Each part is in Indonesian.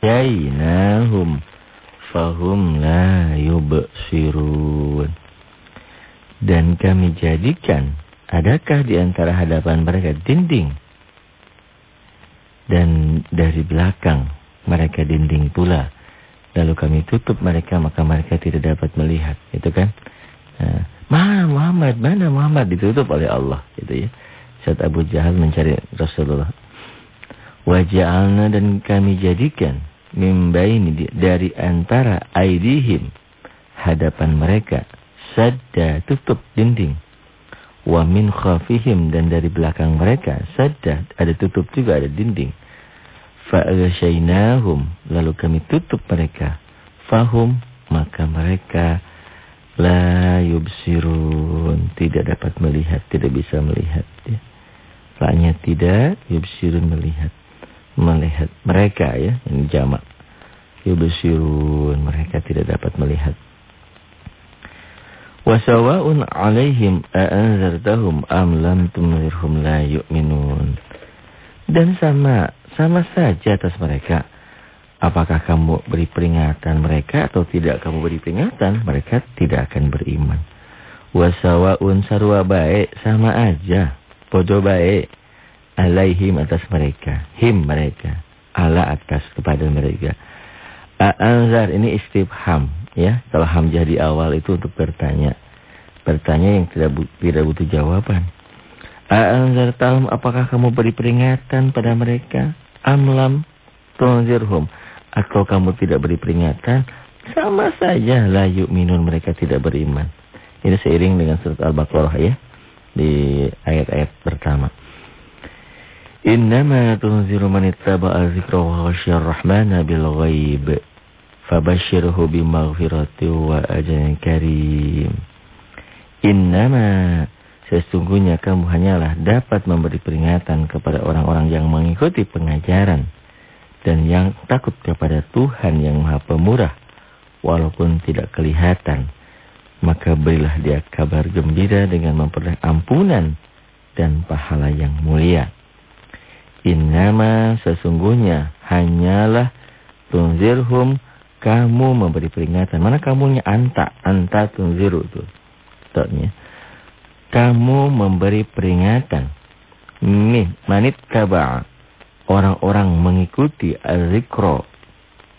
Yainahum fahum la yubsirun. Dan kami jadikan, adakah di antara hadapan mereka dinding? Dan dari belakang mereka dinding pula. Lalu kami tutup mereka, maka mereka tidak dapat melihat. Itu kan? Nah, mana Muhammad? Mana Muhammad? Ditutup oleh Allah. Gitu ya. Saat Abu Jahal mencari Rasulullah. Waja'alna dan kami jadikan mimbaini dari antara aidihim hadapan mereka sadda tutup dinding. Wa min khafihim dan dari belakang mereka sadda ada tutup juga ada dinding. Fa lalu kami tutup mereka. Fahum maka mereka la yubsirun. Tidak dapat melihat tidak bisa melihat ya. Fa'nya tidak yubsirun melihat melihat mereka ya ini jamak. Yubsirun mereka tidak dapat melihat. Wasawa'un 'alaihim a'anzartahum am lam tunzirhum la yu'minun. Dan sama sama saja atas mereka. Apakah kamu beri peringatan mereka atau tidak kamu beri peringatan mereka tidak akan beriman. Wasawa'un sarwa baik sama aja. Bodoh baik alaihim atas mereka. Him mereka. Ala atas kepada mereka. A'anzar ini istifham. ya. Kalau hamzah di awal itu untuk bertanya. Bertanya yang tidak tidak butuh jawaban. A'anzar talum apakah kamu beri peringatan pada mereka? Amlam tunzirhum. Atau kamu tidak beri peringatan? Sama saja la minun mereka tidak beriman. Ini seiring dengan surat Al-Baqarah ya. Di ayat-ayat pertama. Innama tunziru man ittaba'a dzikra wa khasyar rahmana bil ghaib. Fabashshirhu bimaghfirati wa ajrin karim. Innama sesungguhnya kamu hanyalah dapat memberi peringatan kepada orang-orang yang mengikuti pengajaran dan yang takut kepada Tuhan yang Maha Pemurah walaupun tidak kelihatan. Maka berilah dia kabar gembira dengan memperoleh ampunan dan pahala yang mulia. Innama sesungguhnya hanyalah tunzirhum kamu memberi peringatan. Mana kamunya anta, anta tunziru itu. Toknya. Kamu memberi peringatan. Min manit kaba. Orang-orang mengikuti azikro.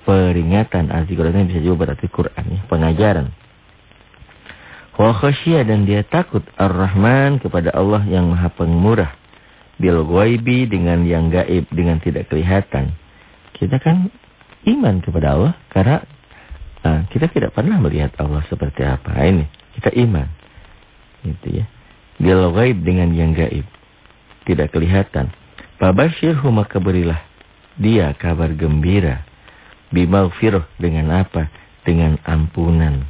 Peringatan azikro ini bisa juga berarti Quran ya, pengajaran. Wa dan dia takut ar-Rahman kepada Allah yang Maha Pemurah bil ghaibi dengan yang gaib dengan tidak kelihatan. Kita kan iman kepada Allah karena uh, kita tidak pernah melihat Allah seperti apa. Ini kita iman. Gitu ya. Bil ghaib dengan yang gaib. Tidak kelihatan. Babashirhu maka berilah dia kabar gembira. Bimaghfirah dengan apa? Dengan ampunan.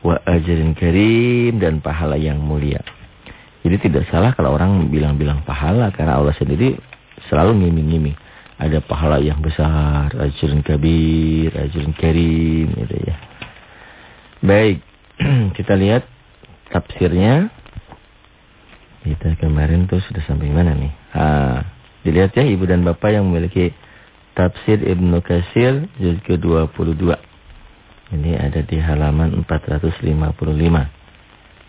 Wa ajrin karim dan pahala yang mulia. Jadi tidak salah kalau orang bilang-bilang pahala karena Allah sendiri selalu ngiming-ngiming. Ada pahala yang besar, ajrun kabir, ajrun karim gitu ya. Baik, kita lihat tafsirnya. Kita kemarin tuh sudah sampai mana nih? Ah, dilihat ya ibu dan bapak yang memiliki tafsir Ibnu Katsir juz ke-22. Ini ada di halaman 455.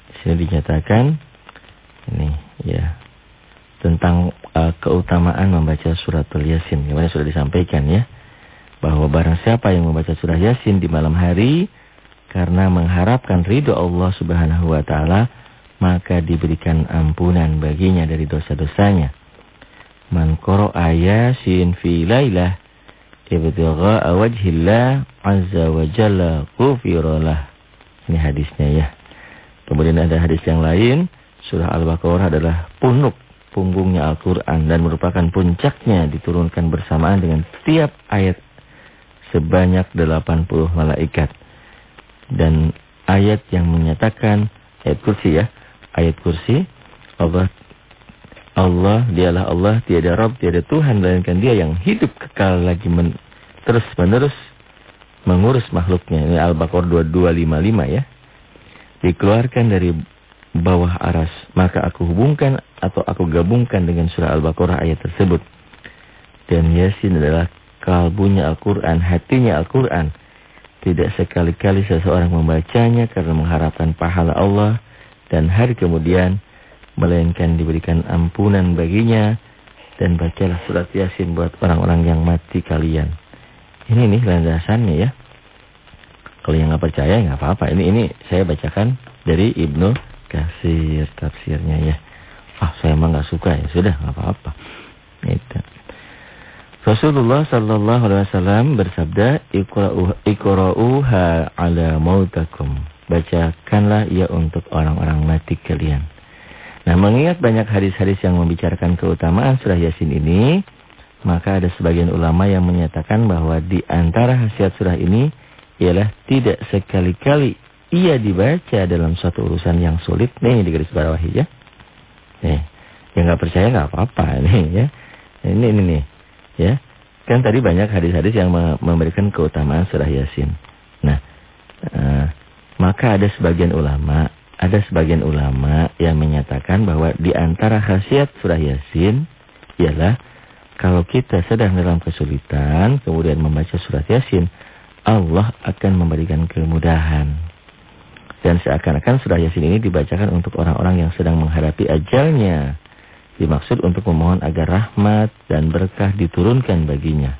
Di sini dinyatakan ini ya tentang uh, keutamaan membaca surat Yasin. Gimana sudah disampaikan ya. Bahwa barang siapa yang membaca surah Yasin di malam hari karena mengharapkan ridho Allah Subhanahu wa taala, maka diberikan ampunan baginya dari dosa-dosanya. Man qara'a Yasin fi lailah ibtigha'a wajhillah azza wa jalla ghufira Ini hadisnya ya. Kemudian ada hadis yang lain Surah Al-Baqarah adalah punuk punggungnya Al-Quran dan merupakan puncaknya diturunkan bersamaan dengan setiap ayat sebanyak 80 malaikat. Dan ayat yang menyatakan, ayat kursi ya, ayat kursi, Allah Allah, dialah Allah, tiada Rabb, tiada Tuhan, melainkan dia yang hidup kekal lagi men, terus menerus mengurus makhluknya. Ini Al-Baqarah 2255 ya. Dikeluarkan dari bawah aras. Maka aku hubungkan atau aku gabungkan dengan surah Al-Baqarah ayat tersebut. Dan Yasin adalah kalbunya Al-Quran, hatinya Al-Quran. Tidak sekali-kali seseorang membacanya karena mengharapkan pahala Allah dan hari kemudian. Melainkan diberikan ampunan baginya. Dan bacalah surat yasin buat orang-orang yang mati kalian. Ini nih landasannya ya. Kalau yang nggak percaya nggak apa-apa. Ini ini saya bacakan dari Ibnu Kasir tafsirnya ya. Ah saya emang nggak suka ya sudah nggak apa-apa. Itu. Rasulullah sallallahu alaihi wasallam bersabda, "Iqra'uha ala mautakum." Bacakanlah ia untuk orang-orang mati kalian. Nah, mengingat banyak hadis-hadis yang membicarakan keutamaan surah Yasin ini, maka ada sebagian ulama yang menyatakan bahwa di antara khasiat surah ini ialah tidak sekali-kali ia dibaca dalam suatu urusan yang sulit. Nih di garis bawah ya. Nih, yang nggak percaya nggak apa-apa nih ya. Ini ini nih. Ya. Kan tadi banyak hadis-hadis yang memberikan keutamaan surah Yasin. Nah, uh, maka ada sebagian ulama, ada sebagian ulama yang menyatakan bahwa di antara khasiat surah Yasin ialah kalau kita sedang dalam kesulitan kemudian membaca surat Yasin, Allah akan memberikan kemudahan. Dan seakan-akan surah Yasin ini dibacakan untuk orang-orang yang sedang menghadapi ajalnya. Dimaksud untuk memohon agar rahmat dan berkah diturunkan baginya.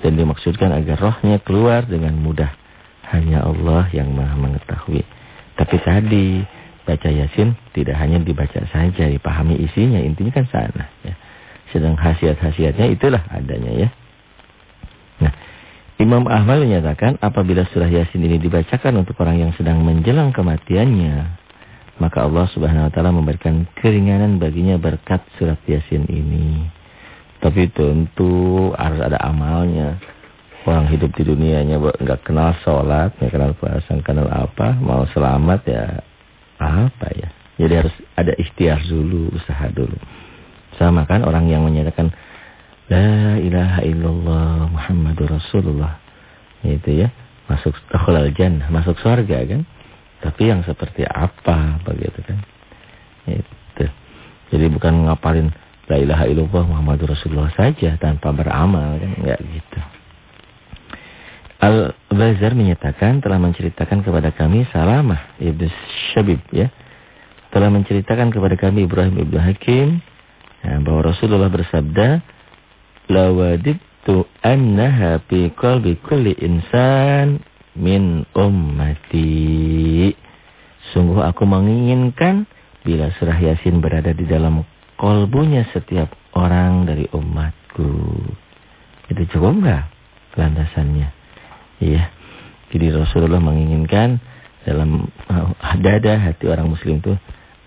Dan dimaksudkan agar rohnya keluar dengan mudah. Hanya Allah yang maha mengetahui. Tapi tadi baca Yasin tidak hanya dibaca saja, dipahami isinya. Intinya kan sana. Ya. Sedang khasiat-khasiatnya itulah adanya ya. Imam Ahmad menyatakan apabila surah Yasin ini dibacakan untuk orang yang sedang menjelang kematiannya, maka Allah Subhanahu wa taala memberikan keringanan baginya berkat surat Yasin ini. Tapi tentu harus ada amalnya. Orang hidup di dunianya enggak kenal sholat, enggak kenal puasa, kenal apa, mau selamat ya apa ya. Jadi harus ada ikhtiar dulu, usaha dulu. Sama kan orang yang menyatakan La ilaha illallah Muhammadur Rasulullah. Itu ya, masuk akhulal jannah, masuk surga kan. Tapi yang seperti apa begitu kan. Itu. Jadi bukan ngapalin la ilaha illallah Muhammadur Rasulullah saja tanpa beramal kan enggak gitu. Al-Bazar menyatakan telah menceritakan kepada kami Salamah Ibnu Syabib ya. Telah menceritakan kepada kami Ibrahim Ibnu Hakim ya, bahwa Rasulullah bersabda lawadittu annaha fi qalbi kulli insan min ummati. Sungguh aku menginginkan bila surah Yasin berada di dalam kolbunya setiap orang dari umatku. Itu cukup enggak landasannya? Iya. Jadi Rasulullah menginginkan dalam dada hati orang muslim itu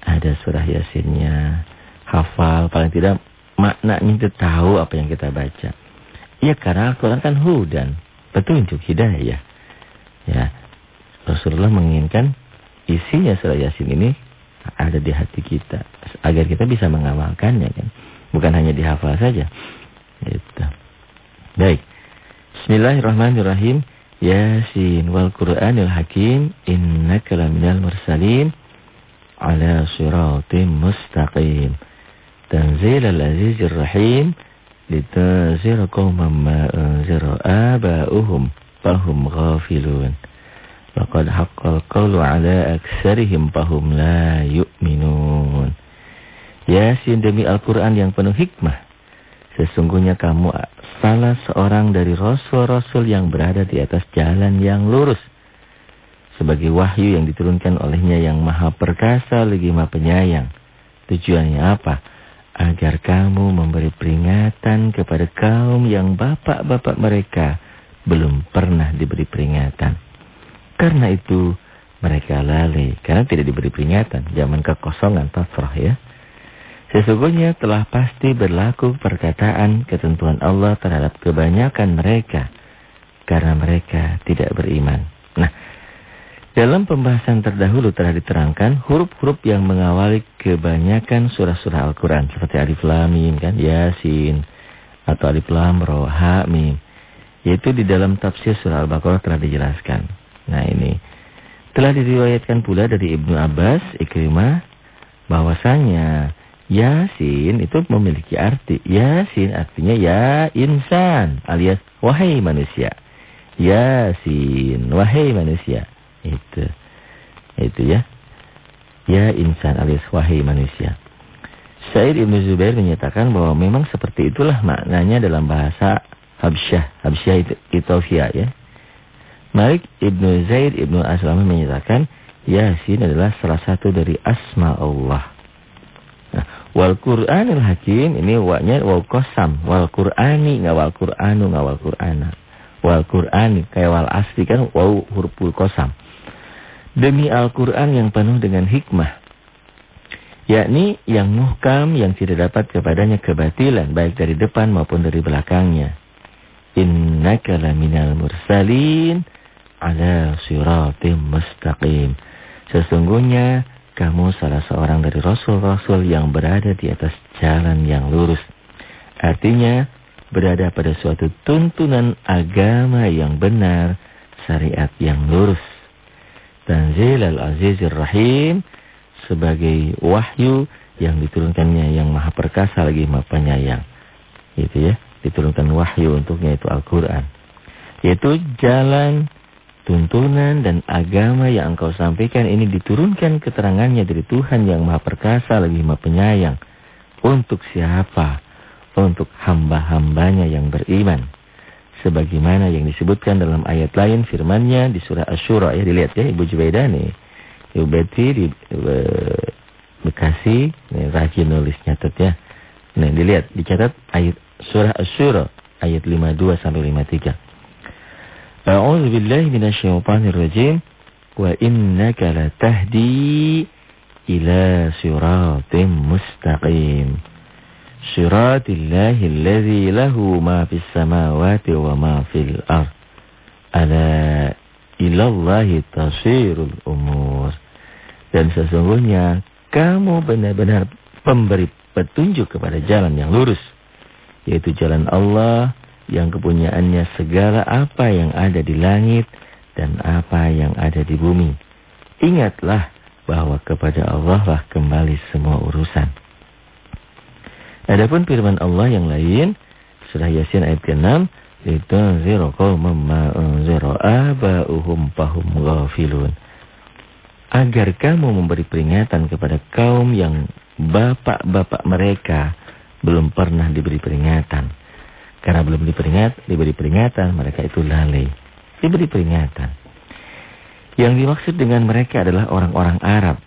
ada surah Yasinnya. Hafal paling tidak maknanya itu tahu apa yang kita baca. Ya karena Al-Quran kan hudan. Petunjuk hidayah. Ya, Rasulullah menginginkan isinya surah Yasin ini ada di hati kita agar kita bisa mengamalkannya kan. Bukan hanya dihafal saja. Gitu. Baik. Bismillahirrahmanirrahim. Yasin wal Qur'anil Hakim innaka laminal mursalin ala siratim mustaqim. Tanzilal azizir rahim litanzira qauman ma anzira aba'uhum fahum ghafilun. Laqad haqqal qawlu ala aksarihim fahum la yu'minun. Yasin demi Al-Quran yang penuh hikmah. Sesungguhnya kamu salah seorang dari rasul-rasul yang berada di atas jalan yang lurus. Sebagai wahyu yang diturunkan olehnya yang maha perkasa lagi maha penyayang. Tujuannya apa? Agar kamu memberi peringatan kepada kaum yang bapak-bapak mereka belum pernah diberi peringatan. Karena itu mereka lalai karena tidak diberi peringatan. Zaman kekosongan tafrah ya. Sesungguhnya telah pasti berlaku perkataan ketentuan Allah terhadap kebanyakan mereka. Karena mereka tidak beriman. Nah, dalam pembahasan terdahulu telah diterangkan huruf-huruf yang mengawali kebanyakan surah-surah Al-Quran. Seperti Alif Lam Mim kan, Yasin. Atau Alif Lam Ra, Ha, Mim. Yaitu di dalam tafsir surah Al-Baqarah telah dijelaskan. Nah ini. Telah diriwayatkan pula dari Ibnu Abbas, Ikrimah, bahwasanya Yasin itu memiliki arti. Yasin artinya ya insan alias wahai manusia. Yasin, wahai manusia. Itu. Itu ya. Ya insan alias wahai manusia. Said Ibn Zubair menyatakan bahwa memang seperti itulah maknanya dalam bahasa Habsyah. Habsyah itu Ethiopia ya. Malik Ibn Zaid Ibn Aslam menyatakan Yasin adalah salah satu dari asma Allah. Nah, wal Qur'anil Hakim ini waknya wal qasam, wal Qur'ani enggak wal Qur'anu enggak wal Qur'ana. Wal Qur'ani kayak wal asli kan waw huruful qasam. Demi Al-Qur'an yang penuh dengan hikmah yakni yang muhkam yang tidak dapat kepadanya kebatilan baik dari depan maupun dari belakangnya. Innaka laminal mursalin ala siratim mustaqim. Sesungguhnya kamu salah seorang dari rasul-rasul yang berada di atas jalan yang lurus. Artinya berada pada suatu tuntunan agama yang benar, syariat yang lurus. Tanzil al-Azizir Rahim sebagai wahyu yang diturunkannya yang maha perkasa lagi maha penyayang. Gitu ya. Diturunkan wahyu untuknya itu Al-Quran. Yaitu jalan, tuntunan dan agama yang engkau sampaikan ini diturunkan keterangannya dari Tuhan yang maha perkasa lagi maha penyayang. Untuk siapa? Untuk hamba-hambanya yang beriman. Sebagaimana yang disebutkan dalam ayat lain firmannya di surah Ash-Shura. Ya dilihat ya Ibu Jubaidah nih. Ubeti di uh, Bekasi, nih, rajin nulis nyatet ya. Nih dilihat, dicatat ayat surah Asy-Syura ayat 52 sampai 53. A'udzu billahi minasyaitonir rajim. Wa innaka latahdi ila siratim mustaqim. Siratillahi alladzi lahu ma fis samawati wa ma fil ard. Ala ilallahi tasirul umur. Dan sesungguhnya kamu benar-benar pemberi petunjuk kepada jalan yang lurus. Yaitu jalan Allah yang kepunyaannya segala apa yang ada di langit dan apa yang ada di bumi. Ingatlah bahwa kepada Allah lah kembali semua urusan. Adapun firman Allah yang lain, surah Yasin ayat ke-6, "Litunziru qauman ma unzira fahum ghafilun." agar kamu memberi peringatan kepada kaum yang bapak-bapak mereka belum pernah diberi peringatan. Karena belum diperingat, diberi peringatan, mereka itu lalai. Diberi peringatan. Yang dimaksud dengan mereka adalah orang-orang Arab.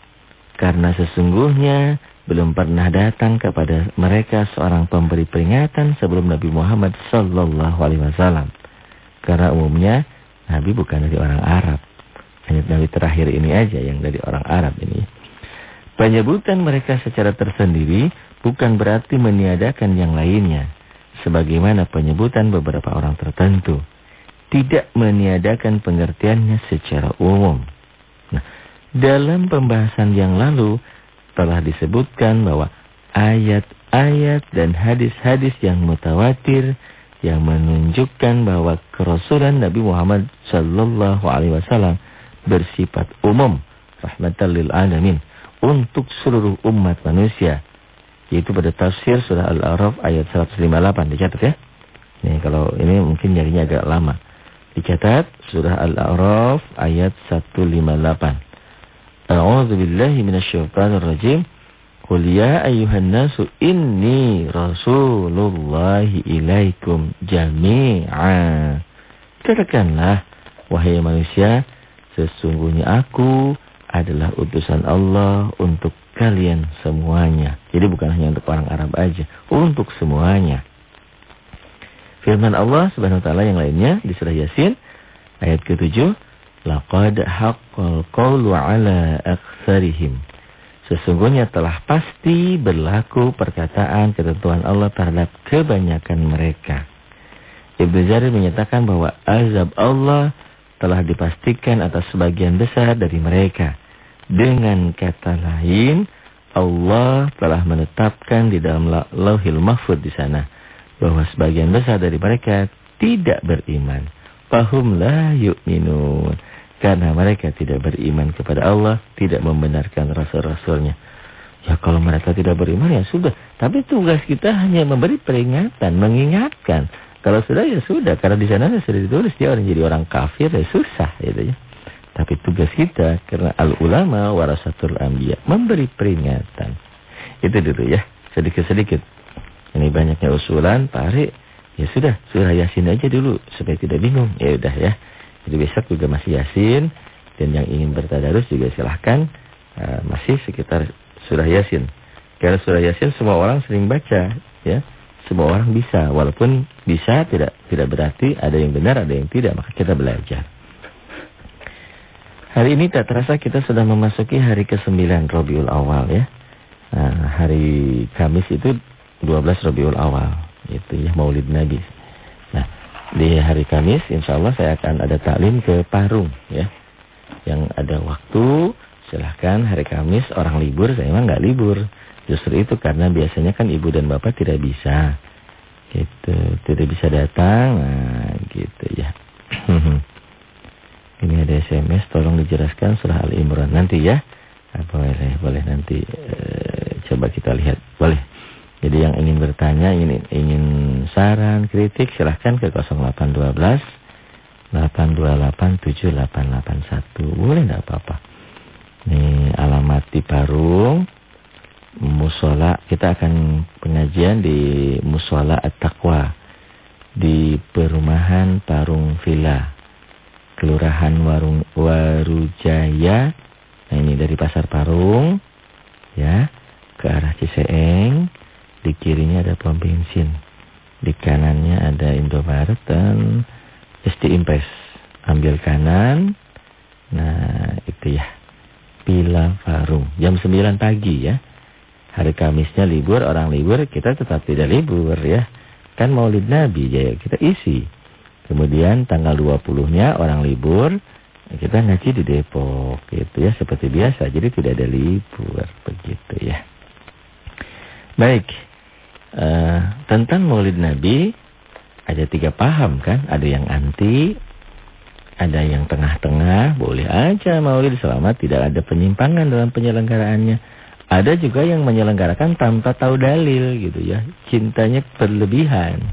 Karena sesungguhnya belum pernah datang kepada mereka seorang pemberi peringatan sebelum Nabi Muhammad sallallahu alaihi wasallam. Karena umumnya Nabi bukan dari orang Arab. Hanya Nabi terakhir ini aja yang dari orang Arab ini. Penyebutan mereka secara tersendiri bukan berarti meniadakan yang lainnya. Sebagaimana penyebutan beberapa orang tertentu. Tidak meniadakan pengertiannya secara umum. Nah, dalam pembahasan yang lalu telah disebutkan bahwa ayat-ayat dan hadis-hadis yang mutawatir yang menunjukkan bahwa kerasulan Nabi Muhammad sallallahu alaihi wasallam bersifat umum rahmatan lil alamin untuk seluruh umat manusia yaitu pada tafsir surah Al-A'raf ayat 158 dicatat ya. Nih kalau ini mungkin nyarinya agak lama. Dicatat surah Al-A'raf ayat 158. A'udzu billahi minasyaitonir rajim. Qul ya ayyuhan nasu inni rasulullahi ilaikum jami'a. Katakanlah wahai manusia Sesungguhnya aku adalah utusan Allah untuk kalian semuanya. Jadi bukan hanya untuk orang Arab aja, untuk semuanya. Firman Allah Subhanahu wa taala yang lainnya di surah Yasin ayat ke-7, laqad haqqal qawlu 'ala aktsarihim. Sesungguhnya telah pasti berlaku perkataan ketentuan Allah terhadap kebanyakan mereka. Ibnu Jarir menyatakan bahwa azab Allah telah dipastikan atas sebagian besar dari mereka. Dengan kata lain, Allah telah menetapkan di dalam lauhil mahfud di sana. Bahwa sebagian besar dari mereka tidak beriman. Fahum la yu'minun. Karena mereka tidak beriman kepada Allah, tidak membenarkan rasul-rasulnya. Ya kalau mereka tidak beriman ya sudah. Tapi tugas kita hanya memberi peringatan, mengingatkan. Kalau sudah ya sudah. Karena di sana sudah ditulis dia orang jadi orang kafir ya susah gitu ya. Tapi tugas kita karena al-ulama warasatul anbiya memberi peringatan. Itu dulu ya. Sedikit-sedikit. Ini banyaknya usulan, Pak. Ya sudah, surah Yasin aja dulu supaya tidak bingung. Ya udah ya. Jadi besok juga masih Yasin dan yang ingin bertadarus juga silahkan uh, masih sekitar surah Yasin. Karena surah Yasin semua orang sering baca, ya. Semua orang bisa, walaupun bisa tidak tidak berarti ada yang benar, ada yang tidak, maka kita belajar. Hari ini tak terasa kita sudah memasuki hari ke-9 Rabiul Awal ya. Nah, hari Kamis itu 12 Rabiul Awal, itu ya Maulid Nabi. Nah, di hari Kamis insya Allah saya akan ada taklim ke Parung ya. Yang ada waktu Silahkan hari Kamis orang libur, saya emang nggak libur. Justru itu karena biasanya kan ibu dan bapak tidak bisa. Gitu, tidak bisa datang. Nah, gitu ya. Ini ada SMS, tolong dijelaskan surah Al Imran nanti ya. Nah, boleh, boleh nanti e, coba kita lihat. Boleh. Jadi yang ingin bertanya, ingin ingin saran, kritik silahkan ke 0812 828 7881. Boleh enggak apa-apa. Ini alamat di Parung. Musola. Kita akan pengajian di Musola At-Taqwa. Di perumahan Parung Villa. Kelurahan Warung Warujaya. Nah ini dari Pasar Parung. Ya. Ke arah Ciseeng. Di kirinya ada pom bensin. Di kanannya ada Indomaret dan SD Impres. Ambil kanan. Nah itu ya. Pila Farung. Jam 9 pagi ya. Hari Kamisnya libur, orang libur, kita tetap tidak libur ya. Kan maulid Nabi, ya kita isi. Kemudian tanggal 20-nya orang libur, kita ngaji di Depok gitu ya. Seperti biasa, jadi tidak ada libur begitu ya. Baik, uh, tentang maulid Nabi ada tiga paham kan. Ada yang anti, ada yang tengah-tengah, boleh aja maulid selama tidak ada penyimpangan dalam penyelenggaraannya. Ada juga yang menyelenggarakan tanpa tahu dalil gitu ya. Cintanya berlebihan.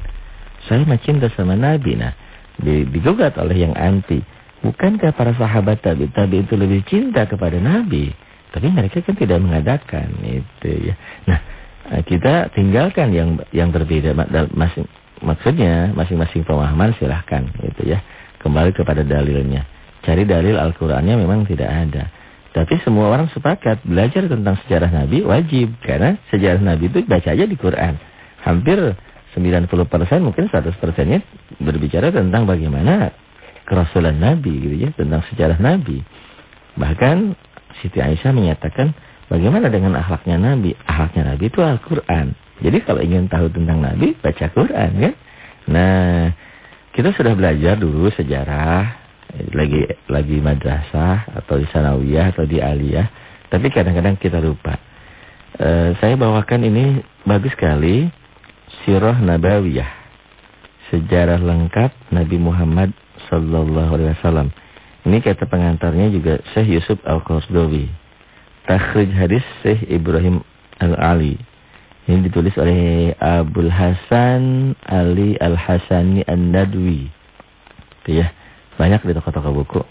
Saya mah cinta sama Nabi. Nah, digugat oleh yang anti. Bukankah para sahabat tabi tabi itu lebih cinta kepada Nabi? Tapi mereka kan tidak mengadakan itu ya. Nah, kita tinggalkan yang yang berbeda masing maksudnya masing-masing pemahaman silahkan gitu ya kembali kepada dalilnya. Cari dalil Al-Qur'annya memang tidak ada. Tapi semua orang sepakat belajar tentang sejarah Nabi wajib. Karena sejarah Nabi itu baca aja di Quran. Hampir 90% mungkin 100%-nya berbicara tentang bagaimana kerasulan Nabi gitu ya. Tentang sejarah Nabi. Bahkan Siti Aisyah menyatakan bagaimana dengan akhlaknya Nabi. Akhlaknya Nabi itu Al-Quran. Jadi kalau ingin tahu tentang Nabi baca Quran kan. Nah kita sudah belajar dulu sejarah lagi lagi madrasah atau di sanawiyah atau di aliyah, tapi kadang-kadang kita lupa. E, saya bawakan ini bagus sekali Sirah Nabawiyah. Sejarah lengkap Nabi Muhammad wasallam. Ini kata pengantarnya juga Syekh Yusuf Al-Qasdawi. Takhrij hadis Syekh Ibrahim Al-Ali. Ini ditulis oleh Abdul Hasan Ali Al-Hasani An-Nadwi. Itu ya. Banyak di toko-toko buku.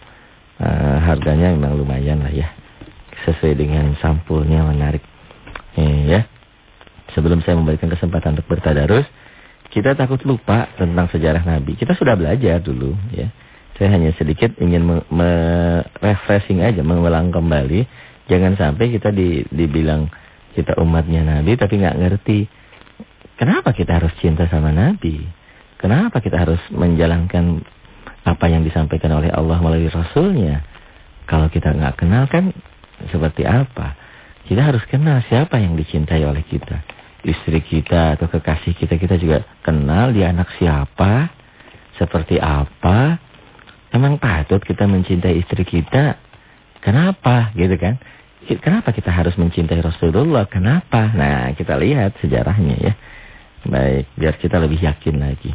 Uh, harganya memang lumayan lah ya. Sesuai dengan sampulnya menarik. Eh, ya. Sebelum saya memberikan kesempatan untuk bertadarus, kita takut lupa tentang sejarah Nabi. Kita sudah belajar dulu ya. Saya hanya sedikit ingin me-refreshing aja, mengulang kembali. Jangan sampai kita di, dibilang kita umatnya Nabi tapi nggak ngerti. Kenapa kita harus cinta sama Nabi? Kenapa kita harus menjalankan apa yang disampaikan oleh Allah melalui Rasulnya? Kalau kita nggak kenal kan seperti apa? Kita harus kenal siapa yang dicintai oleh kita. Istri kita atau kekasih kita, kita juga kenal dia anak siapa, seperti apa. Emang patut kita mencintai istri kita? Kenapa gitu kan? Kenapa kita harus mencintai Rasulullah? Kenapa? Nah, kita lihat sejarahnya ya. Baik, biar kita lebih yakin lagi.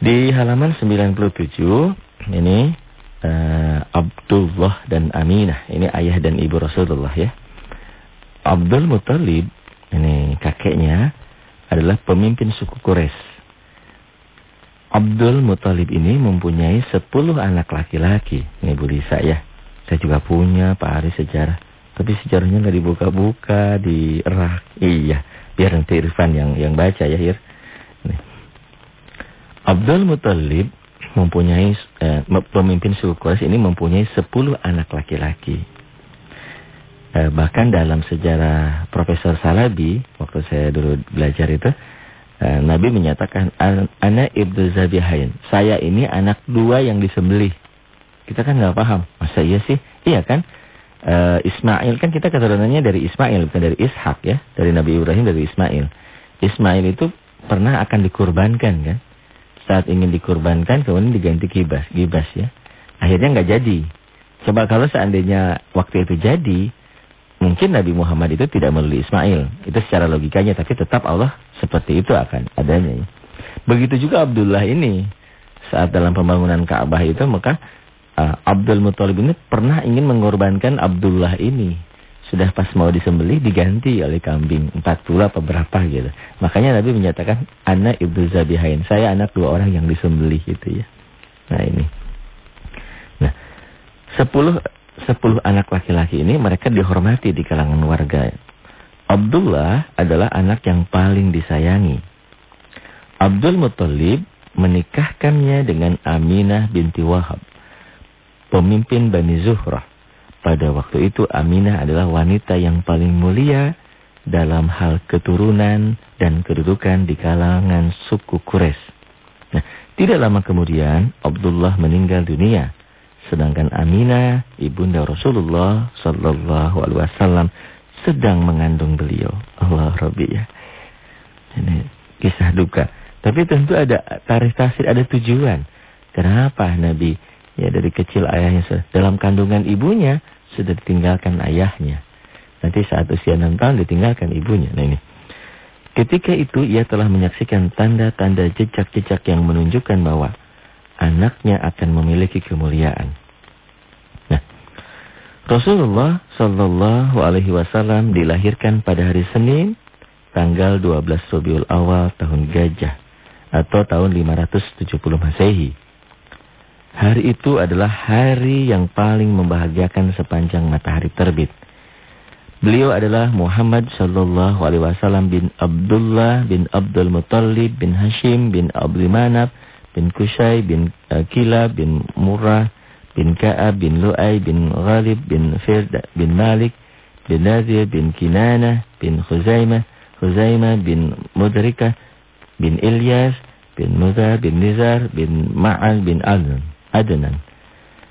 Di halaman 97 ini uh, Abdullah dan Aminah. Ini ayah dan ibu Rasulullah ya. Abdul Muttalib, ini kakeknya, adalah pemimpin suku Quraisy. Abdul Muttalib ini mempunyai 10 anak laki-laki. Ini Bu Lisa ya. Saya juga punya Pak Ari sejarah. Tapi sejarahnya nggak dibuka-buka, di rak. Iya, biar nanti Irfan yang yang baca ya, Ir. Nih. Abdul Muttalib mempunyai eh, pemimpin suku Quraisy ini mempunyai 10 anak laki-laki. Eh, bahkan dalam sejarah Profesor Salabi waktu saya dulu belajar itu Eh, Nabi menyatakan anak ibnu zabihain. Saya ini anak dua yang disembelih. Kita kan nggak paham. Masa iya sih? Iya kan? E, Ismail kan kita keturunannya dari Ismail bukan dari Ishak ya. Dari Nabi Ibrahim dari Ismail. Ismail itu pernah akan dikurbankan kan? Saat ingin dikurbankan kemudian diganti gibas, gibas ya. Akhirnya nggak jadi. Coba kalau seandainya waktu itu jadi, mungkin Nabi Muhammad itu tidak melalui Ismail. Itu secara logikanya, tapi tetap Allah seperti itu akan adanya. Begitu juga Abdullah ini. Saat dalam pembangunan Ka'bah itu, maka uh, Abdul Muthalib ini pernah ingin mengorbankan Abdullah ini. Sudah pas mau disembelih diganti oleh kambing. Empat puluh apa berapa gitu. Makanya Nabi menyatakan, anak ibnu Zabihain. Saya anak dua orang yang disembelih gitu ya. Nah ini. Nah, sepuluh, sepuluh anak laki-laki ini mereka dihormati di kalangan warga. Abdullah adalah anak yang paling disayangi. Abdul Muttalib menikahkannya dengan Aminah binti Wahab, pemimpin Bani Zuhrah. Pada waktu itu Aminah adalah wanita yang paling mulia dalam hal keturunan dan kedudukan di kalangan suku Quraisy. Nah, tidak lama kemudian Abdullah meninggal dunia. Sedangkan Aminah, ibunda Rasulullah sallallahu alaihi wasallam sedang mengandung beliau. Allah Rabbi ya. Ini kisah duka. Tapi tentu ada tarikh tasir, ada tujuan. Kenapa Nabi ya dari kecil ayahnya dalam kandungan ibunya sudah ditinggalkan ayahnya. Nanti saat usia 6 tahun ditinggalkan ibunya. Nah ini. Ketika itu ia telah menyaksikan tanda-tanda jejak-jejak yang menunjukkan bahwa anaknya akan memiliki kemuliaan. Rasulullah Shallallahu Alaihi Wasallam dilahirkan pada hari Senin, tanggal 12 Rabiul Awal tahun Gajah atau tahun 570 Masehi. Hari itu adalah hari yang paling membahagiakan sepanjang matahari terbit. Beliau adalah Muhammad Shallallahu Alaihi Wasallam bin Abdullah bin Abdul Muttalib bin Hashim bin Abdul Manab bin Kushay bin uh, Kilab bin Murrah bin Ka'ab bin Lu'ay bin Ghalib bin Firda bin Malik bin Nazir bin Kinana bin Khuzaimah Khuzaimah bin Mudrika bin Ilyas bin Muzar bin Nizar bin Ma'al bin Adnan. Adnan.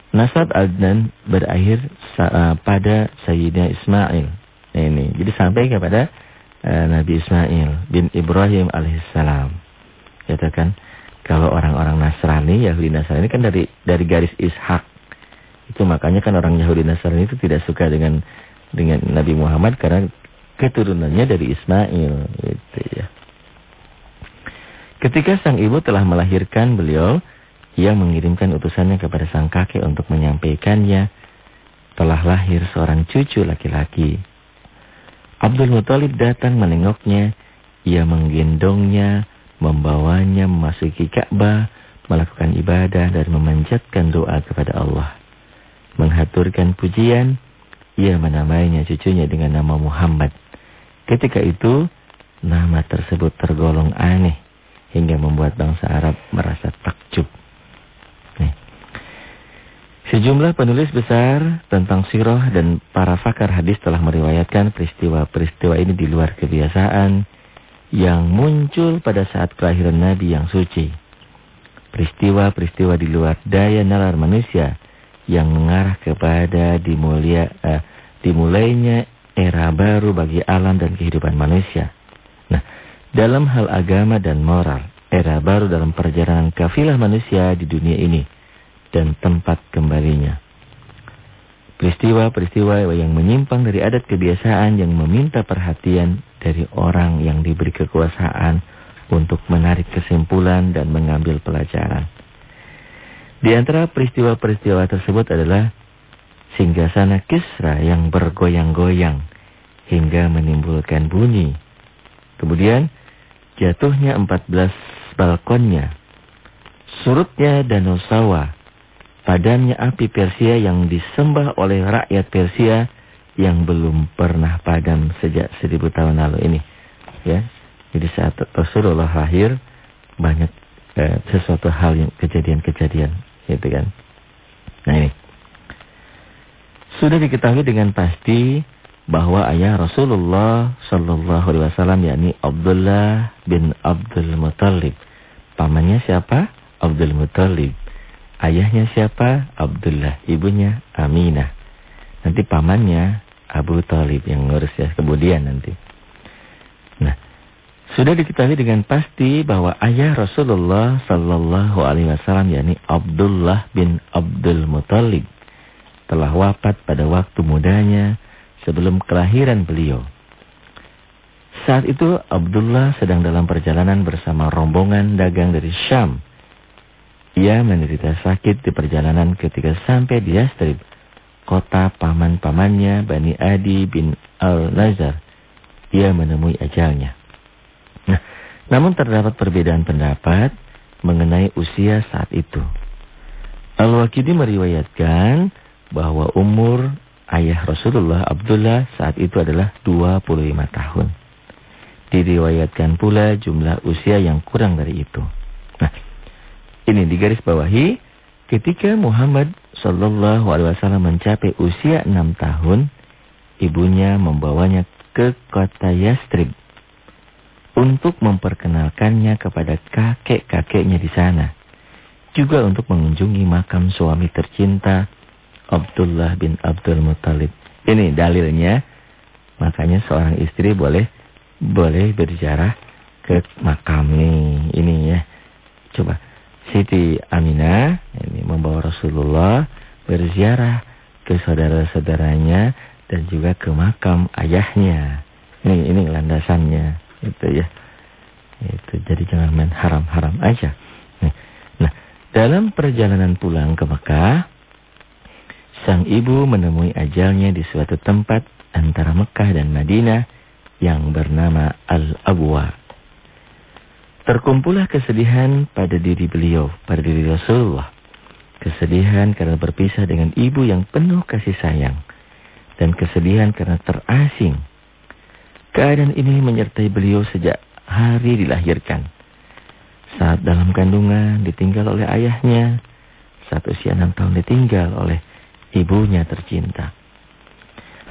Nasab Adnan berakhir uh, pada Sayyidina Ismail. Ini. Jadi sampai kepada uh, Nabi Ismail bin Ibrahim alaihissalam. Katakan kalau orang-orang Nasrani, Yahudi Nasrani kan dari dari garis Ishak. Itu makanya kan orang Yahudi Nasrani itu tidak suka dengan dengan Nabi Muhammad karena keturunannya dari Ismail gitu ya. Ketika sang ibu telah melahirkan beliau, ia mengirimkan utusannya kepada sang kakek untuk menyampaikannya telah lahir seorang cucu laki-laki. Abdul Muthalib datang menengoknya, ia menggendongnya, membawanya memasuki Ka'bah, melakukan ibadah dan memanjatkan doa kepada Allah. Menghaturkan pujian, ia menamainya cucunya dengan nama Muhammad. Ketika itu, nama tersebut tergolong aneh hingga membuat bangsa Arab merasa takjub. Sejumlah penulis besar tentang sirah dan para fakar hadis telah meriwayatkan peristiwa-peristiwa ini di luar kebiasaan yang muncul pada saat kelahiran Nabi yang suci. Peristiwa-peristiwa di luar daya nalar manusia yang mengarah kepada dimulia, uh, dimulainya era baru bagi alam dan kehidupan manusia. Nah, dalam hal agama dan moral, era baru dalam perjalanan kafilah manusia di dunia ini dan tempat kembalinya. Peristiwa-peristiwa yang menyimpang dari adat kebiasaan yang meminta perhatian dari orang yang diberi kekuasaan untuk menarik kesimpulan dan mengambil pelajaran. Di antara peristiwa-peristiwa tersebut adalah singgasana Kisra yang bergoyang-goyang hingga menimbulkan bunyi. Kemudian jatuhnya 14 balkonnya. Surutnya Danau Sawa. Padamnya api Persia yang disembah oleh rakyat Persia yang belum pernah padam sejak seribu tahun lalu ini. Ya, Jadi saat Rasulullah lahir banyak eh, sesuatu hal yang kejadian-kejadian gitu kan. Nah ini. Sudah diketahui dengan pasti bahwa ayah Rasulullah Shallallahu Alaihi Wasallam yakni Abdullah bin Abdul Muttalib. Pamannya siapa? Abdul Muttalib. Ayahnya siapa? Abdullah. Ibunya Aminah. Nanti pamannya Abu Talib yang ngurus ya kemudian nanti. Nah, sudah diketahui dengan pasti bahwa ayah Rasulullah Shallallahu Alaihi Wasallam yakni Abdullah bin Abdul Muttalib telah wafat pada waktu mudanya sebelum kelahiran beliau. Saat itu Abdullah sedang dalam perjalanan bersama rombongan dagang dari Syam. Ia menderita sakit di perjalanan ketika sampai di Yastrib, kota paman-pamannya Bani Adi bin Al-Nazar. Ia menemui ajalnya. Nah, namun terdapat perbedaan pendapat mengenai usia saat itu. Al-Waqidi meriwayatkan bahwa umur ayah Rasulullah Abdullah saat itu adalah 25 tahun. Diriwayatkan pula jumlah usia yang kurang dari itu. Nah, ini di garis bawahi ketika Muhammad sallallahu alaihi wasallam mencapai usia 6 tahun, ibunya membawanya ke kota Yastrib untuk memperkenalkannya kepada kakek-kakeknya di sana. Juga untuk mengunjungi makam suami tercinta Abdullah bin Abdul Muttalib. Ini dalilnya. Makanya seorang istri boleh boleh berjarah ke makam nih. Ini ya. Coba Siti Aminah ini membawa Rasulullah berziarah ke saudara-saudaranya dan juga ke makam ayahnya. Ini ini landasannya. Itu ya. Itu jadi jangan main haram-haram aja. Nah, dalam perjalanan pulang ke Mekah, sang ibu menemui ajalnya di suatu tempat antara Mekah dan Madinah yang bernama Al-Abwa. Terkumpullah kesedihan pada diri beliau, pada diri Rasulullah. Kesedihan karena berpisah dengan ibu yang penuh kasih sayang. Dan kesedihan karena terasing Keadaan ini menyertai beliau sejak hari dilahirkan. Saat dalam kandungan ditinggal oleh ayahnya. Saat usia enam tahun ditinggal oleh ibunya tercinta.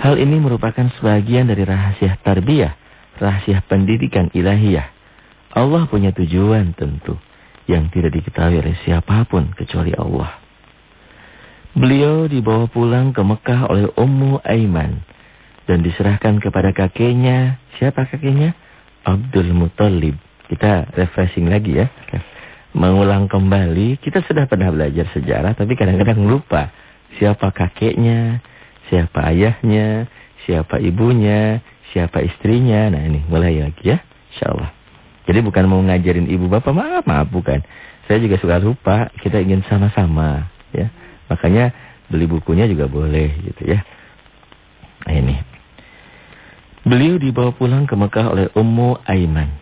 Hal ini merupakan sebagian dari rahasia tarbiyah, rahasia pendidikan ilahiyah. Allah punya tujuan tentu yang tidak diketahui oleh siapa pun kecuali Allah. Beliau dibawa pulang ke Mekah oleh Ummu Aiman dan diserahkan kepada kakeknya. Siapa kakeknya? Abdul Muttalib. Kita refreshing lagi ya. Mengulang kembali, kita sudah pernah belajar sejarah tapi kadang-kadang lupa siapa kakeknya, siapa ayahnya, siapa ibunya, siapa istrinya. Nah ini mulai lagi ya, insyaallah. Jadi bukan mau ngajarin ibu bapak, maaf, maaf bukan. Saya juga suka lupa, kita ingin sama-sama ya. Makanya beli bukunya juga boleh gitu ya. Nah ini. Beliau dibawa pulang ke Mekah oleh Ummu Aiman.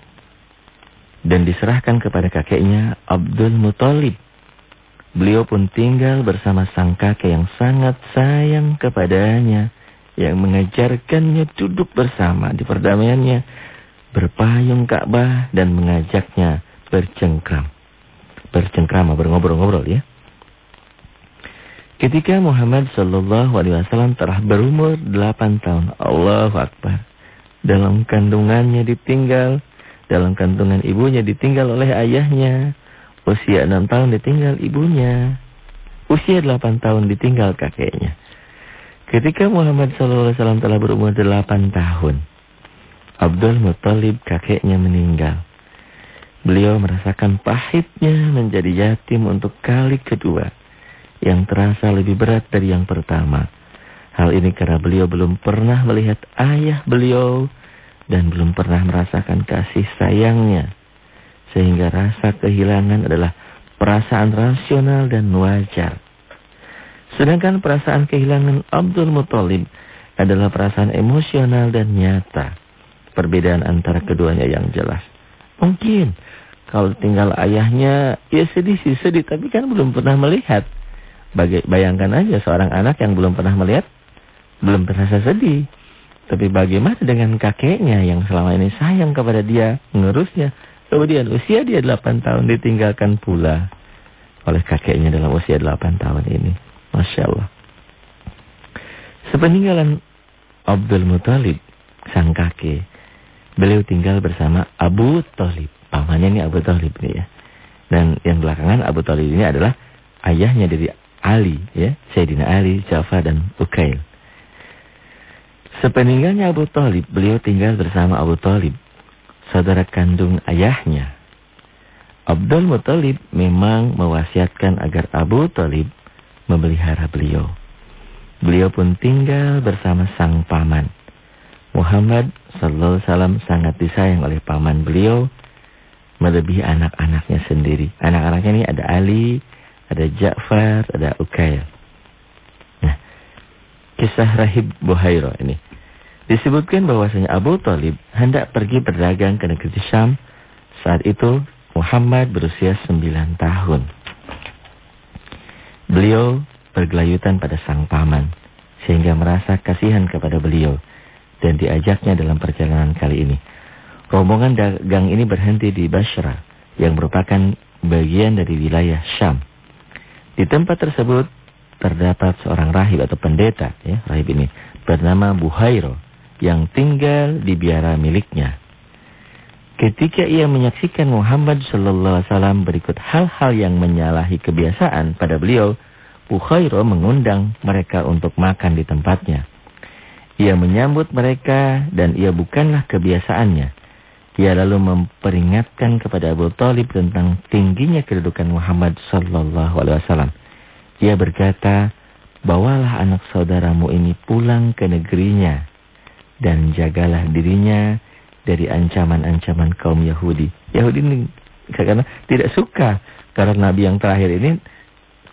Dan diserahkan kepada kakeknya Abdul Muthalib. Beliau pun tinggal bersama sang kakek yang sangat sayang kepadanya. Yang mengajarkannya duduk bersama di perdamaiannya. Berpayung Ka'bah dan mengajaknya bercengkram. Bercengkrama, berngobrol-ngobrol ya. Ketika Muhammad Sallallahu Alaihi Wasallam telah berumur 8 tahun, Allahu Akbar. Dalam kandungannya ditinggal, dalam kandungan ibunya ditinggal oleh ayahnya. Usia enam tahun ditinggal ibunya. Usia delapan tahun ditinggal kakeknya. Ketika Muhammad SAW telah berumur delapan tahun, Abdul Muttalib kakeknya meninggal. Beliau merasakan pahitnya menjadi yatim untuk kali kedua, yang terasa lebih berat dari yang pertama. Hal ini karena beliau belum pernah melihat ayah beliau dan belum pernah merasakan kasih sayangnya. Sehingga rasa kehilangan adalah perasaan rasional dan wajar. Sedangkan perasaan kehilangan Abdul Muthalib adalah perasaan emosional dan nyata. Perbedaan antara keduanya yang jelas. Mungkin kalau tinggal ayahnya ya sedih sih sedih tapi kan belum pernah melihat. Bayangkan aja seorang anak yang belum pernah melihat belum terasa sedih. Tapi bagaimana dengan kakeknya yang selama ini sayang kepada dia, mengurusnya. Kemudian usia dia 8 tahun ditinggalkan pula oleh kakeknya dalam usia 8 tahun ini. Masya Allah. Sepeninggalan Abdul Muthalib, sang kakek, beliau tinggal bersama Abu Talib. Pamannya ini Abu Talib ini ya. Dan yang belakangan Abu Talib ini adalah ayahnya dari Ali ya, Sayyidina Ali, Jafar dan Ukail. Sepeninggalnya Abu Talib, beliau tinggal bersama Abu Talib, saudara kandung ayahnya. Abdul Muthalib memang mewasiatkan agar Abu Talib memelihara beliau. Beliau pun tinggal bersama sang paman. Muhammad sallallahu alaihi wasallam sangat disayang oleh paman beliau melebihi anak-anaknya sendiri. Anak-anaknya ini ada Ali, ada Ja'far, ada Ukail. Nah, kisah Rahib Buhairo ini. Disebutkan bahwasanya Abu Talib hendak pergi berdagang ke negeri Syam. Saat itu Muhammad berusia 9 tahun. Beliau bergelayutan pada sang paman, sehingga merasa kasihan kepada beliau, dan diajaknya dalam perjalanan kali ini. Rombongan dagang ini berhenti di Basra, yang merupakan bagian dari wilayah Syam. Di tempat tersebut terdapat seorang rahib atau pendeta, ya, rahib ini, bernama Buhairo, yang tinggal di biara miliknya. Ketika ia menyaksikan Muhammad sallallahu alaihi wasallam berikut hal-hal yang menyalahi kebiasaan pada beliau, Bukhairo mengundang mereka untuk makan di tempatnya. Ia menyambut mereka dan ia bukanlah kebiasaannya. Ia lalu memperingatkan kepada Abu Talib tentang tingginya kedudukan Muhammad sallallahu alaihi wasallam. Ia berkata, "Bawalah anak saudaramu ini pulang ke negerinya dan jagalah dirinya." dari ancaman-ancaman kaum Yahudi. Yahudi ini karena tidak suka karena nabi yang terakhir ini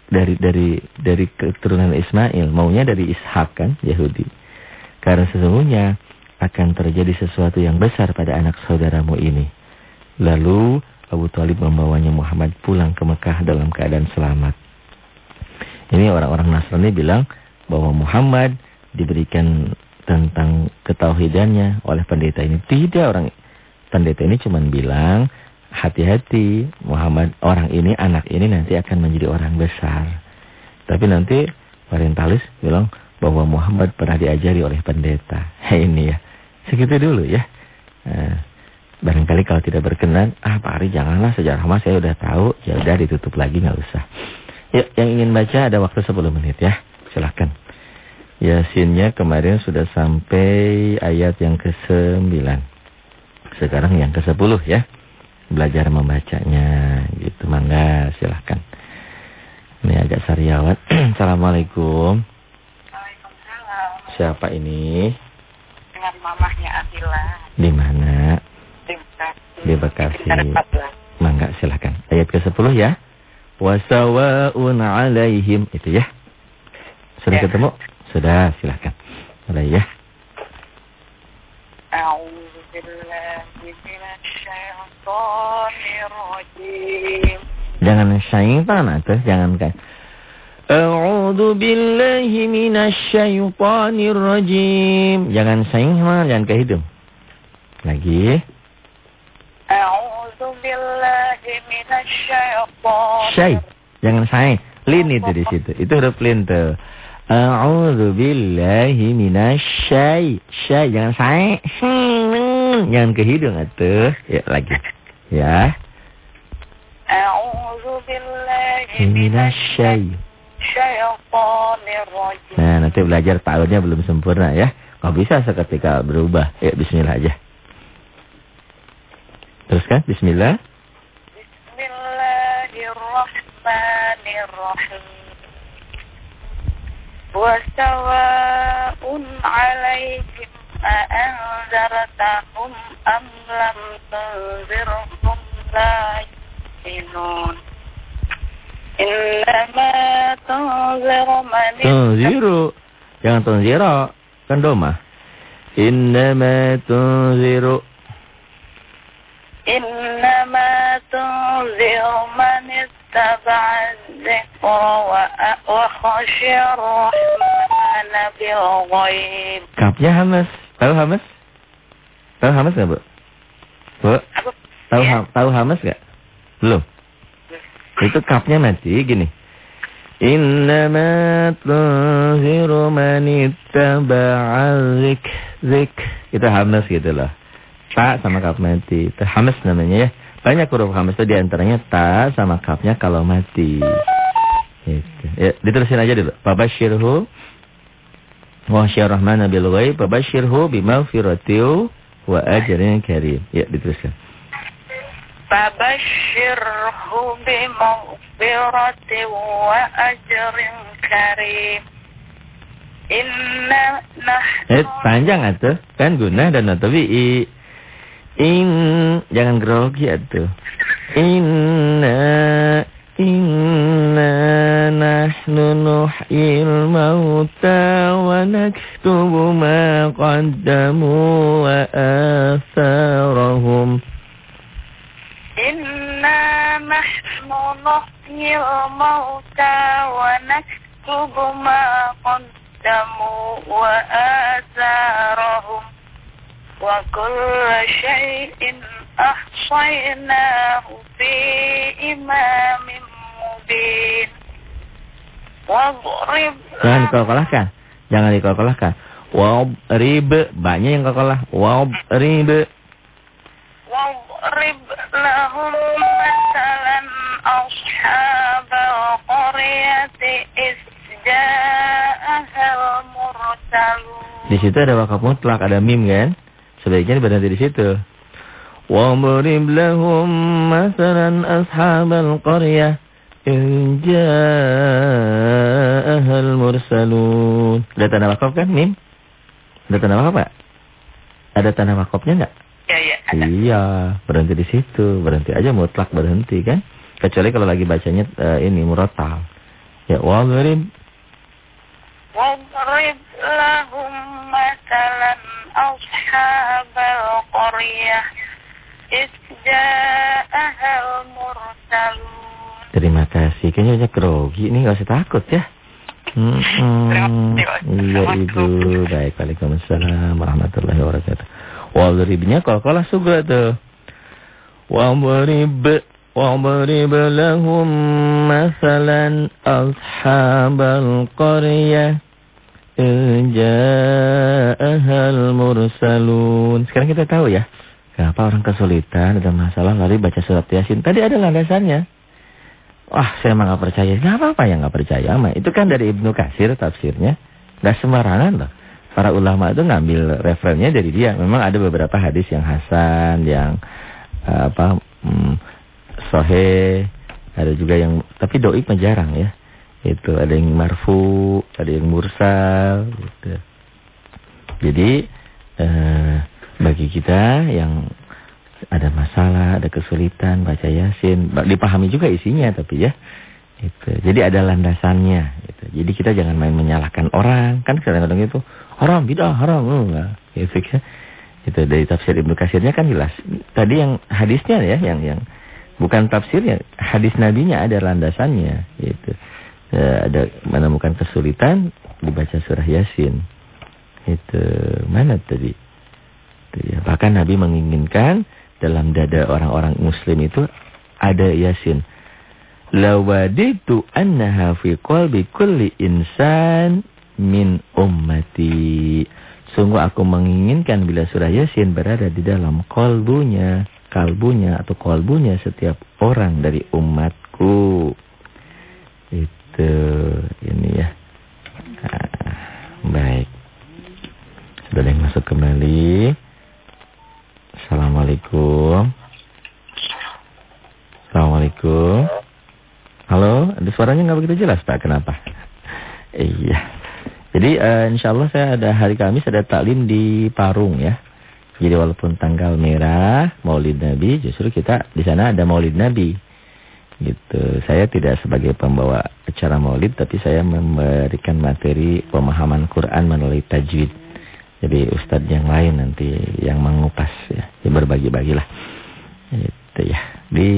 dari dari dari keturunan Ismail, maunya dari Ishak kan Yahudi. Karena sesungguhnya akan terjadi sesuatu yang besar pada anak saudaramu ini. Lalu Abu Talib membawanya Muhammad pulang ke Mekah dalam keadaan selamat. Ini orang-orang Nasrani bilang bahwa Muhammad diberikan tentang ketauhidannya oleh pendeta ini. Tidak orang pendeta ini cuma bilang hati-hati Muhammad orang ini anak ini nanti akan menjadi orang besar. Tapi nanti orientalis bilang bahwa Muhammad pernah diajari oleh pendeta. Hei ini ya. Segitu dulu ya. Nah, barangkali kalau tidak berkenan, ah Pak Ari janganlah sejarah mas saya udah tahu, ya udah ditutup lagi nggak usah. Yuk, yang ingin baca ada waktu 10 menit ya. Silakan. Yasinnya kemarin sudah sampai ayat yang ke-9. Sekarang yang ke-10 ya. Belajar membacanya gitu. Mangga silahkan. Ini agak sariawat. Assalamualaikum. Siapa ini? Dengan mamahnya Atila. Di mana? Di Bekasi. Di Bekasi. Mangga silahkan. Ayat ke-10 ya. Wasawa'un alaihim. Itu ya. Sudah ya. ketemu? Sudah, silahkan. Mulai ya. Jangan syaitan atau jangan kan. A'udzu billahi minasyaitonir rajim. Jangan syaitan, jangan ke hidung. Lagi. A'udzu billahi minasyaitonir. Syai. Jangan syai. Lin itu di situ. Itu huruf lin tuh. A'udzu billahi minasyai. Syai jangan sai. Jangan ke hidung atuh. Ya lagi. Ya. A'udzu billahi minasyai. Nah, nanti belajar ta'udnya belum sempurna ya. Kok bisa seketika berubah? Ya bismillah aja. Teruskan bismillah. Bismillahirrahmanirrahim. وسواء عليهم أأنذرتهم أم لم تنذرهم لا يؤمنون Innama tunziru man zero, Jangan tunziru. Kan domah. Innama tunziru. Innama tunziru man istaba'a dzikra wa khashya rahmana bil ghaib. Kapnya Hamas. Tahu Hamas? Tahu Hamas nggak Bu? Bu? Tahu ya. tahu Hamas gak? Belum. Itu kapnya mati gini. Innama tunziru man ittaba'a zik zik. Hamas gitu loh. Ta sama kap mati. Itu hamas namanya ya. Banyak huruf hamas itu di antaranya ta sama kapnya kalau mati. Gitu. Ya, diterusin aja dulu. Babashirhu wa syarahmana bil ghaib babashirhu bimaghfiratin wa ajrin karim. Ya, diteruskan. فبشره بمغفرة وأجر كريم إنا نحن Eh, panjang atuh. Kan guna dan tabi'i. In jangan grogi atuh. Inna inna nahnu nuhyil mauta wa naktubu ma qaddamu wa atharahum. نحيي الموتى ونكتب ما قدموا وآثارهم وكل شيء أحصيناه في إمام مبين واضرب Jangan dikokolahkan. Jangan dikokolahkan. Wabrib, banyak yang kokolah. Wabrib. Di situ ada wakaf mutlak, ada mim kan? Sebaiknya berhenti di situ. وَمْرِبْ لَهُمْ مَثَلًا أَصْحَابَ الْقَرْيَةِ إِنْ جَاءَهَا الْمُرْسَلُونَ Ada tanda wakaf kan, Mim? Ada tanda wakaf? Ada tanda wakafnya enggak? Ya, ya. Iya, berhenti di situ, berhenti aja mutlak berhenti kan? Kecuali kalau lagi bacanya uh, ini murattal. Ya, wadrib wadrib lahum matalan ashabal qaryah isja'ahal mursalun. Terima kasih. Kayaknya banyak grogi nih, enggak usah takut ya. Hmm, hmm. Iya, Ibu. Baik, Waalaikumsalam warahmatullahi wabarakatuh. Wadribnya kol-kolah sugra tuh. Wadrib. Lahum masalan ashabal qaryah. Ja'ahal mursalun. Sekarang kita tahu ya. Kenapa orang kesulitan, ada masalah, lalu baca surat Yasin. Tadi ada landasannya. Wah, saya emang gak percaya. Gak apa-apa yang gak percaya. Itu kan dari Ibnu Katsir tafsirnya. Gak sembarangan loh. Para ulama itu ngambil referennya dari dia. Memang ada beberapa hadis yang hasan, yang eh, apa, hmm, sohe. Ada juga yang, tapi doi jarang ya. Itu ada yang marfu, ada yang mursal. Gitu. Jadi, eh, bagi kita yang ada masalah, ada kesulitan baca Yasin, dipahami juga isinya tapi ya. Itu. Jadi ada landasannya gitu. Jadi kita jangan main menyalahkan orang. Kan kadang-kadang itu haram, bidah, haram. Oh, enggak. Ya, fix ya. Itu dari tafsir Ibnu Katsirnya kan jelas. Tadi yang hadisnya ya yang yang bukan tafsirnya, hadis nabinya ada landasannya gitu. Eh, ada menemukan kesulitan dibaca surah Yasin. Itu mana tadi? Itu ya. Bahkan Nabi menginginkan dalam dada orang-orang muslim itu ada Yasin. Lawaditu annaha fi qalbi kulli insan min ummati. Sungguh aku menginginkan bila surah Yasin berada di dalam kalbunya, kalbunya atau kalbunya setiap orang dari umatku. Itu ini ya. Ah, baik. Sudah yang masuk kembali. Assalamualaikum. Assalamualaikum. Halo, ada suaranya nggak begitu jelas Pak, kenapa? Uh, insya Allah saya ada hari Kamis ada taklim di Parung ya. Jadi walaupun tanggal merah Maulid Nabi, justru kita di sana ada Maulid Nabi. Gitu. Saya tidak sebagai pembawa acara Maulid, tapi saya memberikan materi pemahaman Quran melalui tajwid. Jadi ustadz yang lain nanti yang mengupas ya. ya berbagi-bagilah. Itu ya. Di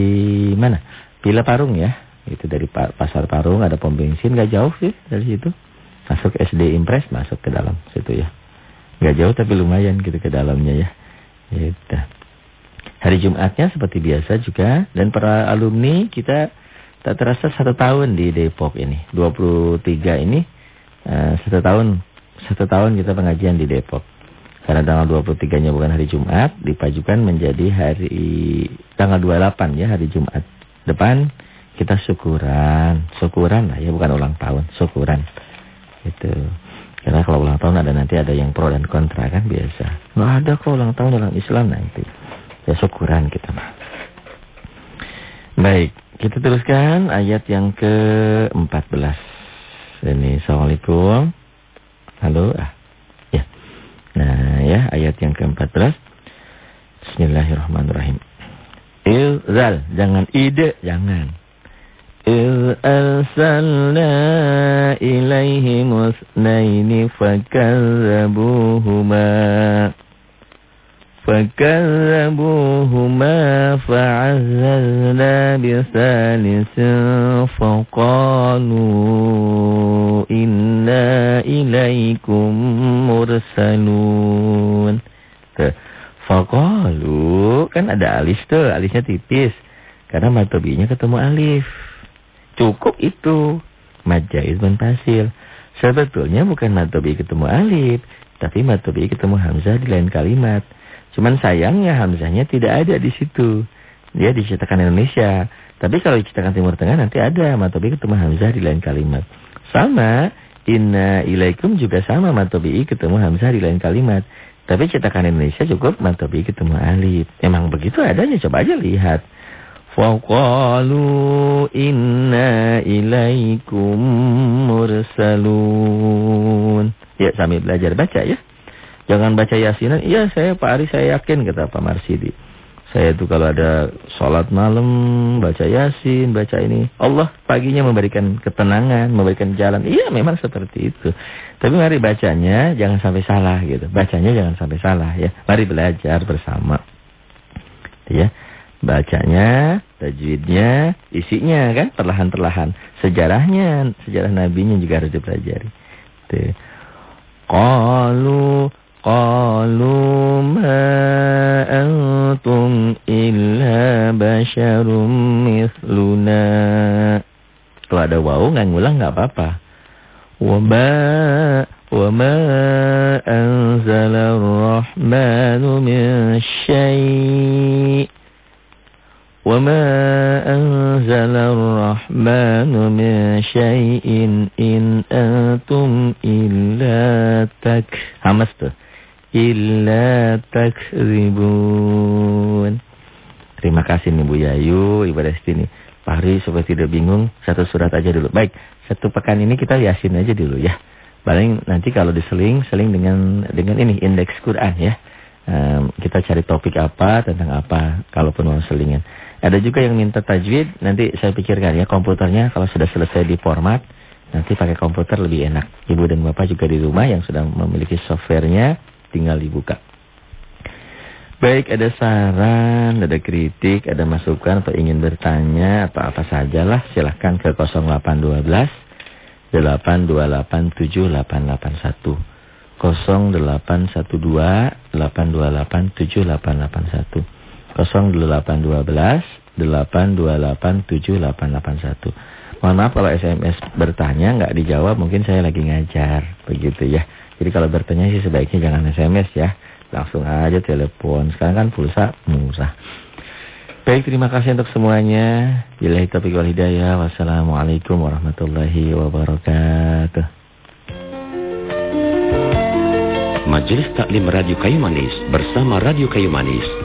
mana? Pila Parung ya. Itu dari Pasar Parung ada pom bensin gak jauh sih dari situ. Masuk SD Impress masuk ke dalam situ ya. Gak jauh tapi lumayan gitu ke dalamnya ya. Itu. Hari Jumatnya seperti biasa juga dan para alumni kita tak terasa satu tahun di Depok ini. 23 ini uh, satu tahun satu tahun kita pengajian di Depok. Karena tanggal 23-nya bukan hari Jumat, dipajukan menjadi hari tanggal 28 ya, hari Jumat. Depan kita syukuran, syukuran lah ya, bukan ulang tahun, syukuran. Itu. Karena kalau ulang tahun ada nanti ada yang pro dan kontra kan biasa. Nggak ada kok ulang tahun dalam Islam nanti. Ya syukuran kita mah. Baik, kita teruskan ayat yang ke-14. Ini Assalamualaikum. Halo. Ah. Ya. Nah, ya ayat yang ke-14. Bismillahirrahmanirrahim. Ilzal, jangan ide, jangan. Il arsalna ilaihi musnaini fakazzabuhuma fakazzabuhuma fa'azzazna bisalisin faqalu inna ilaikum mursalun. Faqalu kan ada alis tuh, alisnya tipis. Karena matobinya ketemu alif. Cukup itu. Majaiz dan pasil. Sebetulnya bukan matobi ketemu alif, tapi matobi ketemu hamzah di lain kalimat. Cuman sayangnya hamzahnya tidak ada di situ. Dia diciptakan Indonesia. Tapi kalau diciptakan Timur Tengah nanti ada matobi ketemu hamzah di lain kalimat. Sama, inna ilaikum juga sama matobi ketemu hamzah di lain kalimat. Tapi cetakan Indonesia cukup matobi ketemu alif. Emang begitu adanya, coba aja lihat. Faqalu inna ilaikum mursalun. Ya, sambil belajar baca ya. Jangan baca yasinan. Iya, saya Pak Ari saya yakin kata Pak Marsidi. Saya itu kalau ada sholat malam, baca yasin, baca ini. Allah paginya memberikan ketenangan, memberikan jalan. Iya memang seperti itu. Tapi mari bacanya jangan sampai salah gitu. Bacanya jangan sampai salah ya. Mari belajar bersama. Ya bacanya, tajwidnya, isinya kan perlahan-perlahan. Sejarahnya, sejarah nabinya juga harus dipelajari. Tuh. Qalu qalu ma antum illa basyarum mithluna. Kalau ada wau nggak ngulang nggak apa-apa. Wa ma wa ma anzalar rahmanu min syai' وما أنزل الرحمن من شيء إن أنتم إلا تك همس tuh illa takzibun. Terima kasih nih Bu Yayu, Ibu Destini. Pak Hari supaya tidak bingung, satu surat aja dulu. Baik, satu pekan ini kita yasin aja dulu ya. Paling nanti kalau diseling, seling dengan dengan ini indeks Quran ya. Um, kita cari topik apa, tentang apa, kalaupun mau selingan. Ada juga yang minta tajwid, nanti saya pikirkan ya komputernya kalau sudah selesai di format, nanti pakai komputer lebih enak. Ibu dan Bapak juga di rumah yang sudah memiliki softwarenya, tinggal dibuka. Baik, ada saran, ada kritik, ada masukan atau ingin bertanya atau apa sajalah silahkan ke 0812 8287881 0812 8287881 0812 8287881 Mohon maaf kalau SMS bertanya nggak dijawab mungkin saya lagi ngajar begitu ya. Jadi kalau bertanya sih sebaiknya jangan SMS ya. Langsung aja telepon. Sekarang kan pulsa murah. Baik, terima kasih untuk semuanya. Billahi taufiq wal hidayah. Wassalamualaikum warahmatullahi wabarakatuh. Majelis Taklim Radio Kayu Manis bersama Radio Kayu Manis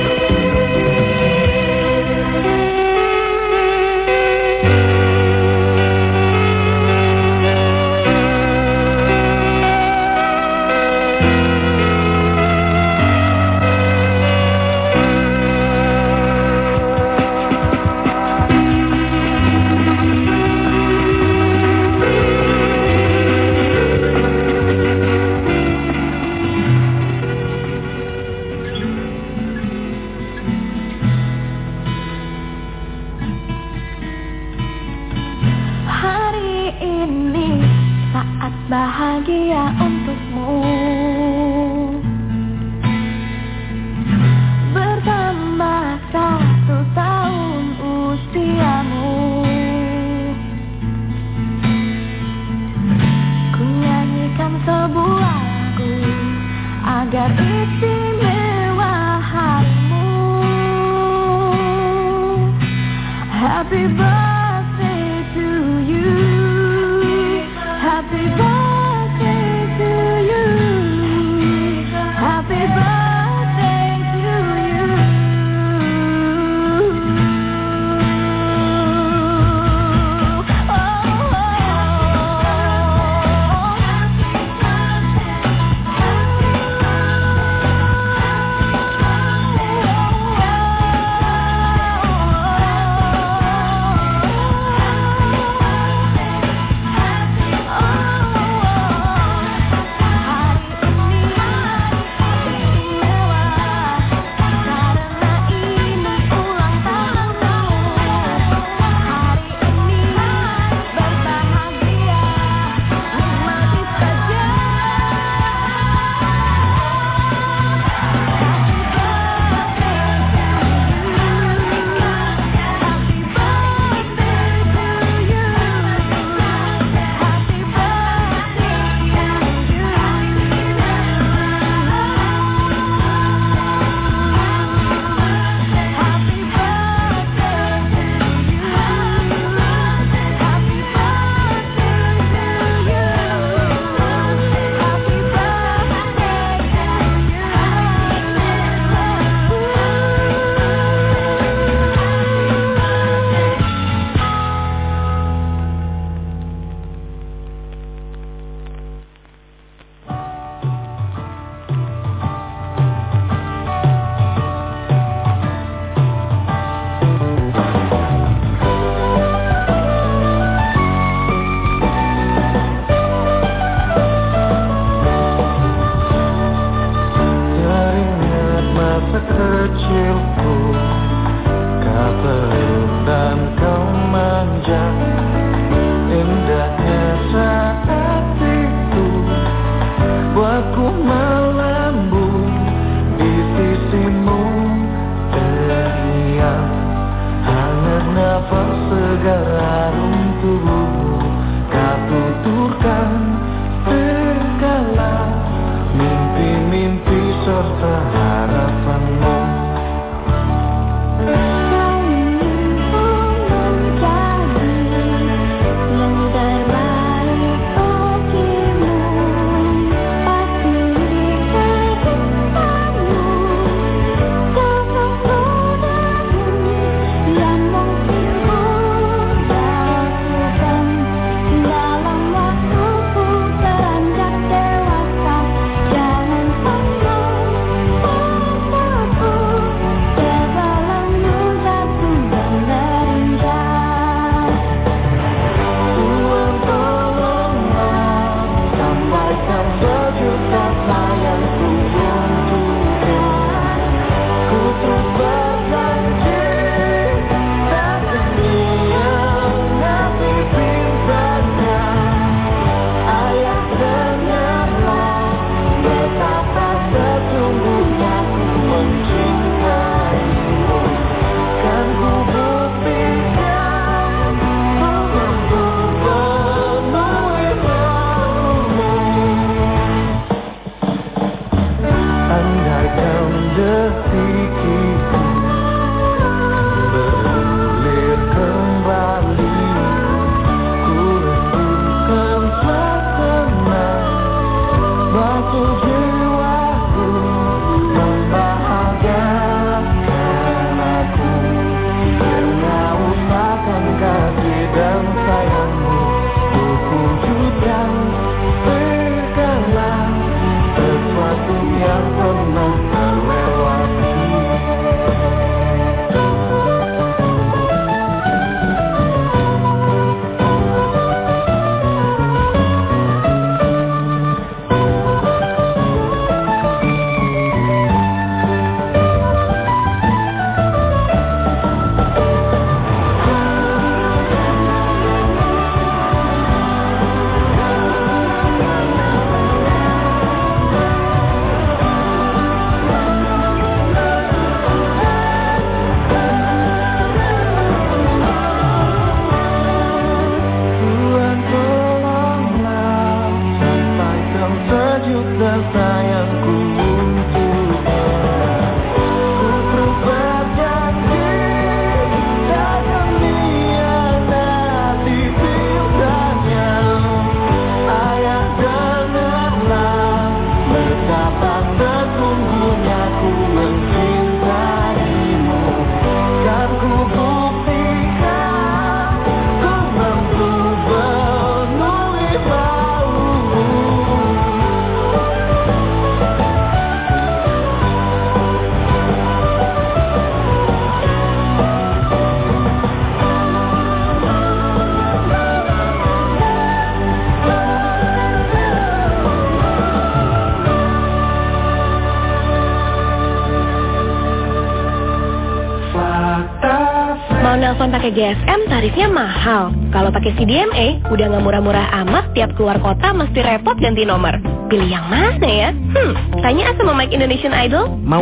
GSM tarifnya mahal. Kalau pakai CDMA udah nggak murah-murah amat tiap keluar kota mesti repot ganti nomor. Pilih yang mana ya? Hmm, tanya sama Mike Indonesian Idol. Mau